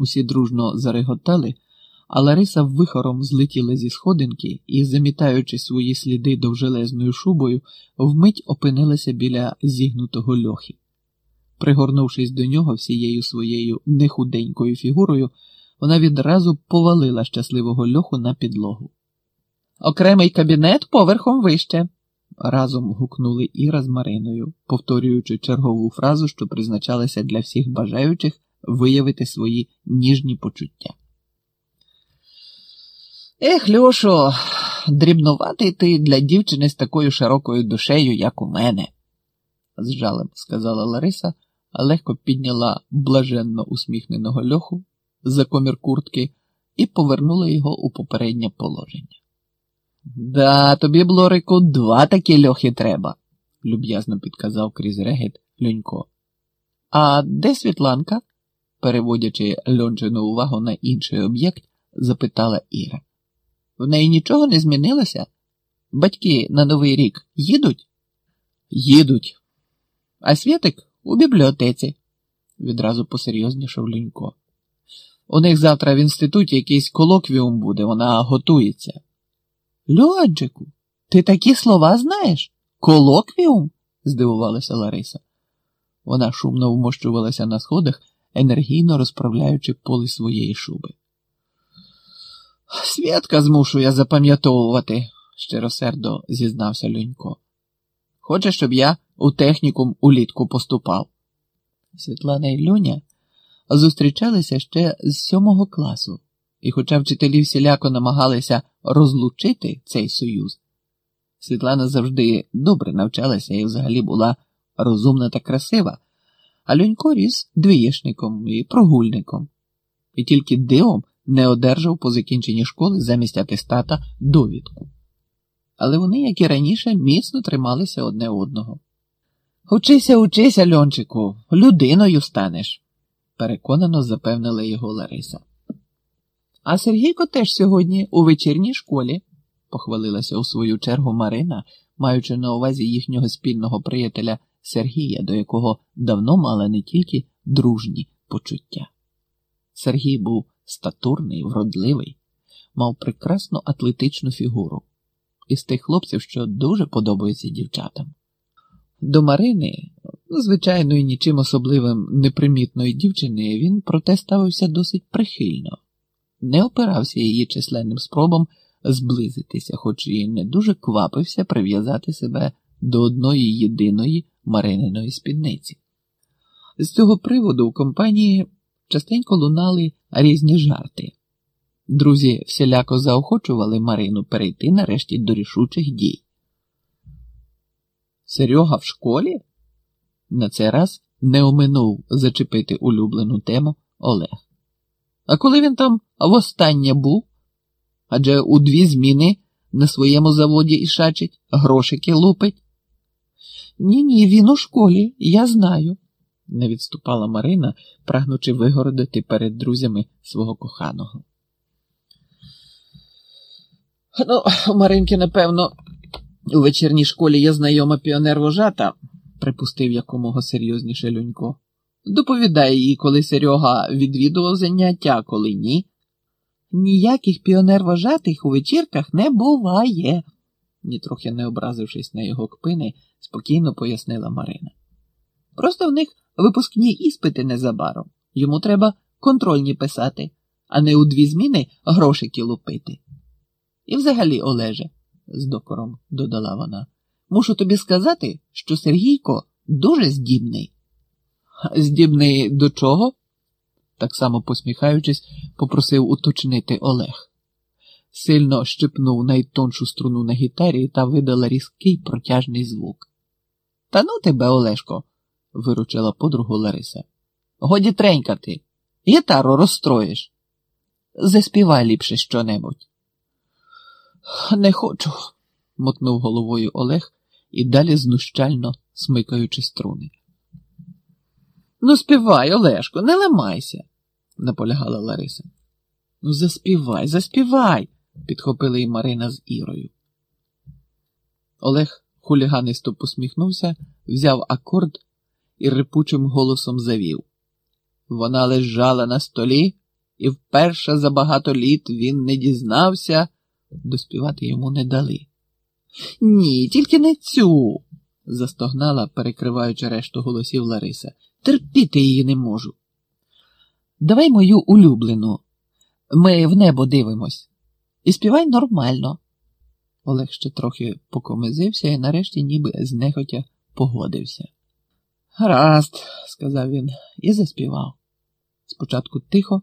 Усі дружно зареготали, а Лариса вихором злетіла зі сходинки і, замітаючи свої сліди довжелезною шубою, вмить опинилася біля зігнутого льохи. Пригорнувшись до нього всією своєю нехуденькою фігурою, вона відразу повалила щасливого льоху на підлогу. Окремий кабінет поверхом вище. Разом гукнули Іра з Мариною, повторюючи чергову фразу, що призначалася для всіх бажаючих виявити свої ніжні почуття. Ех, Льошо, дрібнуватий ти для дівчини з такою широкою душею, як у мене, з жалем сказала Лариса, а легко підняла блаженно усміхненого льоху за комір куртки і повернула його у попереднє положення. Да, тобі, Блорику, два такі льохи треба, люб'язно підказав крізь регіт Льонько. А де Світланка? Переводячи льончину увагу на інший об'єкт, запитала Іра. В неї нічого не змінилося? Батьки на Новий рік їдуть? Їдуть. А Святик у бібліотеці, відразу посерйознішав Лінько. У них завтра в інституті якийсь колоквіум буде, вона готується. Льоджику, ти такі слова знаєш? Колоквіум? здивувалася Лариса. Вона шумно вмощувалася на сходах, енергійно розправляючи поли своєї шуби. Святка змушує запам'ятовувати, щиросердо зізнався Люнько. Хоче, щоб я у технікум улітку поступав. Світлана і Люня зустрічалися ще з сьомого класу, і, хоча вчителі всіляко намагалися розлучити цей союз, Світлана завжди добре навчалася і взагалі була розумна та красива, а Люнько ріс двієшником і прогульником, і тільки дивом не одержав по закінченні школи замість атестата довідку. Але вони, як і раніше, міцно трималися одне одного. Учися, учися, льончику, людиною станеш, переконано запевнила його Лариса. А Сергійко теж сьогодні у вечірній школі, похвалилася у свою чергу Марина, маючи на увазі їхнього спільного приятеля Сергія, до якого давно мала не тільки дружні почуття. Сергій був статурний, вродливий, мав прекрасну атлетичну фігуру із тих хлопців, що дуже подобаються дівчатам. До Марини, звичайно, нічим особливим непримітної дівчини, він проте ставився досить прихильно, не опирався її численним спробам зблизитися, хоч і не дуже квапився прив'язати себе до одної єдиної Марининої спідниці. З цього приводу у компанії частенько лунали різні жарти. Друзі всіляко заохочували Марину перейти нарешті до рішучих дій. Серега в школі? На цей раз не оминув зачепити улюблену тему Олег. А коли він там востаннє був? Адже у дві зміни на своєму заводі і шачить, грошики лупить. Ні, ні, він у школі, я знаю, не відступала Марина, прагнучи вигородити перед друзями свого коханого. Ну, у Маринки, напевно, у вечірній школі є знайома піонер вожата, припустив якомога серйозніше Люнько. Доповідає їй, коли Серега відвідував заняття, коли ні. Ніяких піонер вожатих у вечірках не буває, нітрохи не образившись на його кпини, спокійно пояснила Марина. Просто в них випускні іспити незабаром. Йому треба контрольні писати, а не у дві зміни грошики лупити. І взагалі, Олеже, з докором додала вона, мушу тобі сказати, що Сергійко дуже здібний. Здібний до чого? так само посміхаючись, попросив уточнити Олег. Сильно щепнув найтоншу струну на гітарі та видала різкий протяжний звук. Та ну тебе, Олешко, виручила подругу Лариса. Годі тренькати, гітару розстроїш. Заспівай ліпше щонебудь. Не хочу, мотнув головою Олег і далі знущально смикаючи струни. Ну, співай, Олешко, не ламайся, наполягала Лариса. Ну, заспівай, заспівай, підхопила й Марина з Ірою. Олег хуліганисто посміхнувся, взяв акорд і рипучим голосом завів. Вона лежала на столі і вперше за багато літ він не дізнався, доспівати йому не дали. Ні, тільки не цю, застогнала, перекриваючи решту голосів Лариса. Терпіти її не можу. Давай мою улюблену. Ми в небо дивимось. І співай нормально. Олег ще трохи покомизився і нарешті ніби знехотя погодився. Гаразд, сказав він і заспівав. Спочатку тихо,